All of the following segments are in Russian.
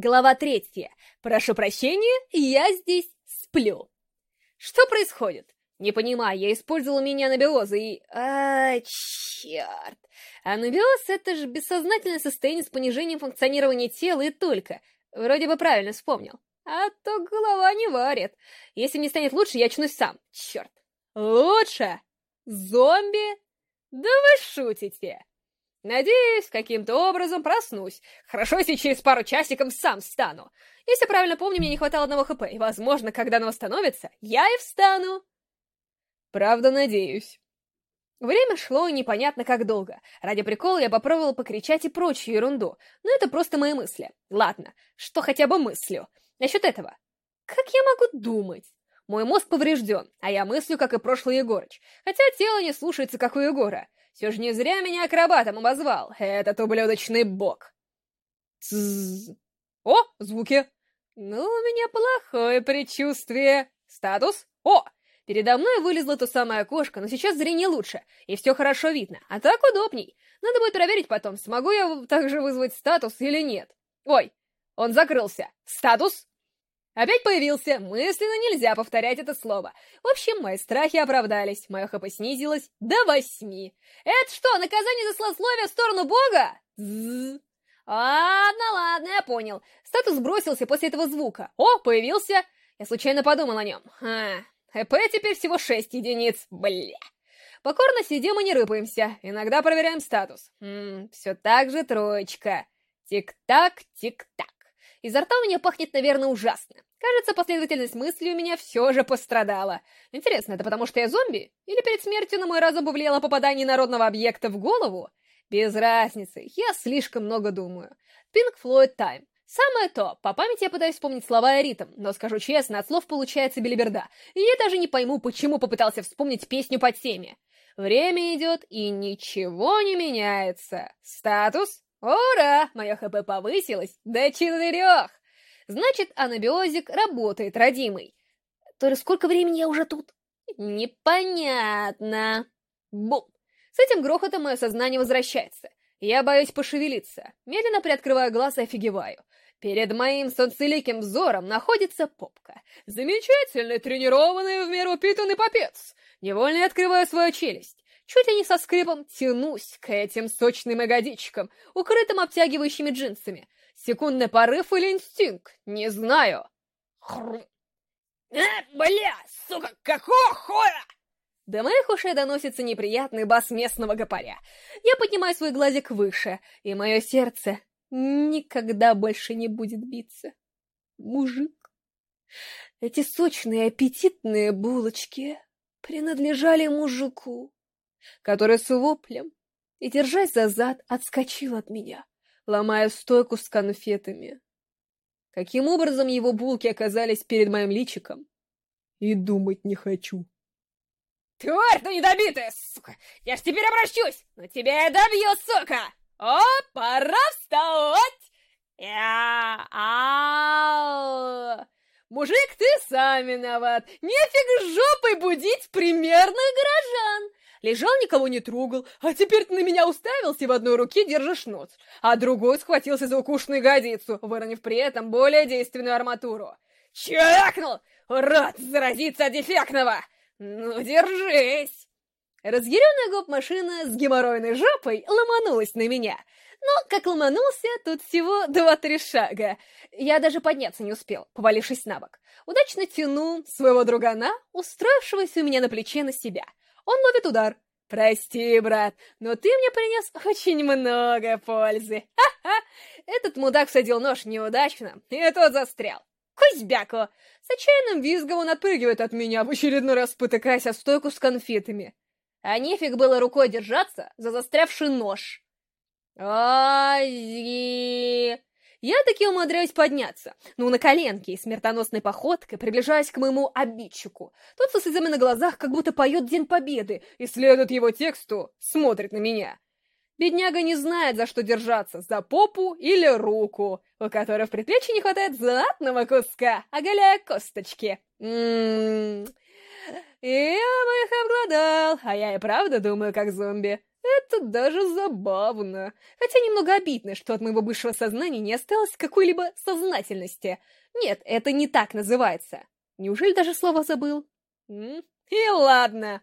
Глава третья. Прошу прощения, я здесь сплю. Что происходит? Не понимаю, я использовала меня анабиозы и... А, черт. Анабиоз — это же бессознательное состояние с понижением функционирования тела и только. Вроде бы правильно вспомнил. А то голова не варит. Если мне станет лучше, я очнусь сам. Черт. Лучше? Зомби? Да вы шутите. Надеюсь, каким-то образом проснусь. Хорошо, если через пару часиков сам встану. Если правильно помню, мне не хватало одного хп, и, возможно, когда оно восстановится, я и встану. Правда, надеюсь. Время шло непонятно как долго. Ради прикола я попробовала покричать и прочую ерунду, но это просто мои мысли. Ладно, что хотя бы мыслю. Насчет этого. Как я могу думать? Мой мозг поврежден, а я мыслю, как и прошлый Егорыч. Хотя тело не слушается, как у Егора. Все же не зря меня акробатом обозвал, этот ублюдочный бог. О, звуки. Ну, у меня плохое предчувствие. Статус? О, передо мной вылезла то самая кошка, но сейчас зрение лучше, и все хорошо видно, а так удобней. Надо будет проверить потом, смогу я также вызвать статус или нет. Ой, он закрылся. Статус? Опять появился. Мысленно нельзя повторять это слово. В общем, мои страхи оправдались. Мое хп снизилось до восьми. Это что, наказание за слословие в сторону бога? Зззз. Ладно, ладно, я понял. Статус сбросился после этого звука. О, появился. Я случайно подумал о нем. А, ХП теперь всего 6 единиц. Бля. Покорно сидим и не рыпаемся. Иногда проверяем статус. Ммм, все так же троечка. Тик-так, тик-так. Изо рта у меня пахнет, наверное, ужасно. Кажется, последовательность мыслей у меня все же пострадала. Интересно, это потому что я зомби? Или перед смертью на мой разум повлияло попадание народного объекта в голову? Без разницы, я слишком много думаю. Pink Floyd Time. Самое то, по памяти я пытаюсь вспомнить слова и ритм, но скажу честно, от слов получается белиберда, и я даже не пойму, почему попытался вспомнить песню по теме. Время идет, и ничего не меняется. Статус? Ура! Мое ХП повысилось до четырех! Значит, анабиозик работает, родимый. Только сколько времени я уже тут? Непонятно. Бум! С этим грохотом мое сознание возвращается. Я боюсь пошевелиться. Медленно приоткрываю глаз и офигеваю. Перед моим солнцеликим взором находится попка. Замечательный, тренированный, в меру упитанный попец. Невольно открываю свою челюсть. Чуть ли не со скрипом тянусь к этим сочным ягодичкам, укрытым обтягивающими джинсами. Секундный порыв или инстинкт? Не знаю. Хрум. Э, бля, сука, какого хуя? До моих ушей доносится неприятный бас местного гопаря. Я поднимаю свой глазик выше, и мое сердце никогда больше не будет биться. Мужик. Эти сочные аппетитные булочки принадлежали мужику, который с воплем и, держась за зад, отскочил от меня ломая стойку с конфетами. Каким образом его булки оказались перед моим личиком? И думать не хочу. Тварь ты недобитая, сука! Я ж теперь обращусь, но тебя я добью, сука! О, пора вставать! Я... Ау! Мужик, ты сам виноват. Нефиг жопой будить примерных горожан. Лежал, никого не трогал, а теперь ты на меня уставился и в одной руке держишь нос, а другой схватился за укушенную ягодицу, выронив при этом более действенную арматуру. Чакнул! Рад заразиться от дефектного! Ну, держись! Разъяренная гоп-машина с геморройной жопой ломанулась на меня. Но, как ломанулся, тут всего два-три шага. Я даже подняться не успел, повалившись на бок. Удачно тяну своего другана, устроившегося у меня на плече на себя — он ловит удар. «Прости, брат, но ты мне принес очень много пользы. Ха-ха! Этот мудак садил нож неудачно, и тот застрял. Кузьбяку!» С отчаянным визгом он отпрыгивает от меня, в очередной раз спотыкаясь о стойку с конфетами. А нефиг было рукой держаться за застрявший нож. Ай! Я таки умудряюсь подняться, ну, на коленке и смертоносной походкой приближаясь к моему обидчику. Тот со слезами на глазах как будто поет День Победы и следует его тексту, смотрит на меня. Бедняга не знает, за что держаться, за попу или руку, у которой в предплечье не хватает знатного куска, оголяя косточки. Я бы их обладал, а я и правда думаю как зомби. Это даже забавно. Хотя немного обидно, что от моего бывшего сознания не осталось какой-либо сознательности. Нет, это не так называется. Неужели даже слово забыл? И ладно.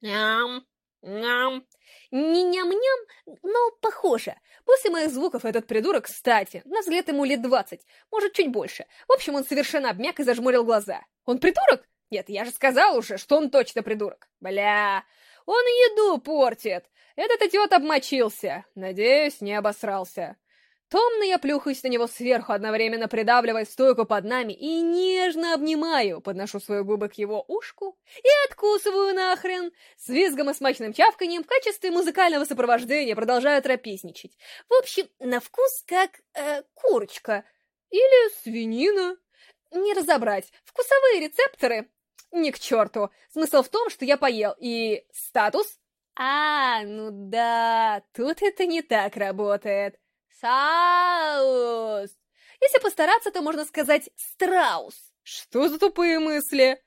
Ням, ням. Не ням-ням, но похоже. После моих звуков этот придурок, кстати, на взгляд ему лет двадцать, может, чуть больше. В общем, он совершенно обмяк и зажмурил глаза. Он придурок? Нет, я же сказал уже, что он точно придурок. Бля, он еду портит. Этот идиот обмочился. Надеюсь, не обосрался. Томно я плюхаюсь на него сверху, одновременно придавливая стойку под нами и нежно обнимаю, подношу свои губы к его ушку и откусываю нахрен. С визгом и смачным чавканьем в качестве музыкального сопровождения продолжаю тропизничать. В общем, на вкус как э, курочка или свинина. Не разобрать. Вкусовые рецепторы ни к черту. Смысл в том, что я поел, и статус? А, ну да, тут это не так работает. Саус. Если постараться, то можно сказать страус. Что за тупые мысли?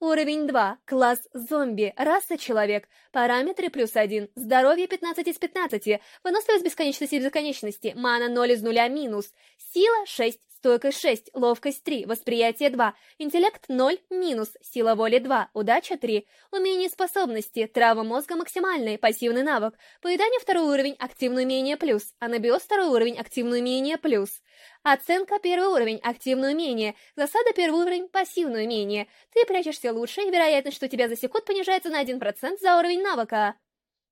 Уровень 2. Класс зомби. Раса человек. Параметры плюс 1. Здоровье 15 из 15. Выносливость бесконечности из бесконечности. Мана 0 из 0 минус. Сила 6. Стойкость 6, ловкость 3, восприятие 2, интеллект 0, минус, сила воли 2, удача 3, умение способности, трава мозга максимальный, пассивный навык, поедание второй уровень, активное умение плюс, анабиоз второй уровень, активное умение плюс. Оценка первый уровень, активное умение, засада первый уровень, пассивное умение. Ты прячешься лучше, и вероятность, что тебя засекут, понижается на 1% за уровень навыка.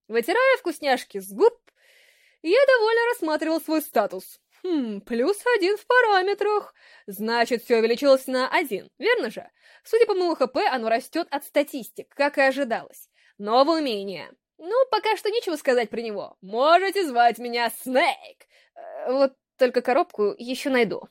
Вытирая вкусняшки с губ, я довольно рассматривал свой статус. Хм, плюс один в параметрах. Значит, все увеличилось на один, верно же? Судя по моему ХП, оно растет от статистик, как и ожидалось. Новое умение. Ну, пока что нечего сказать про него. Можете звать меня Снейк. Э, вот только коробку еще найду.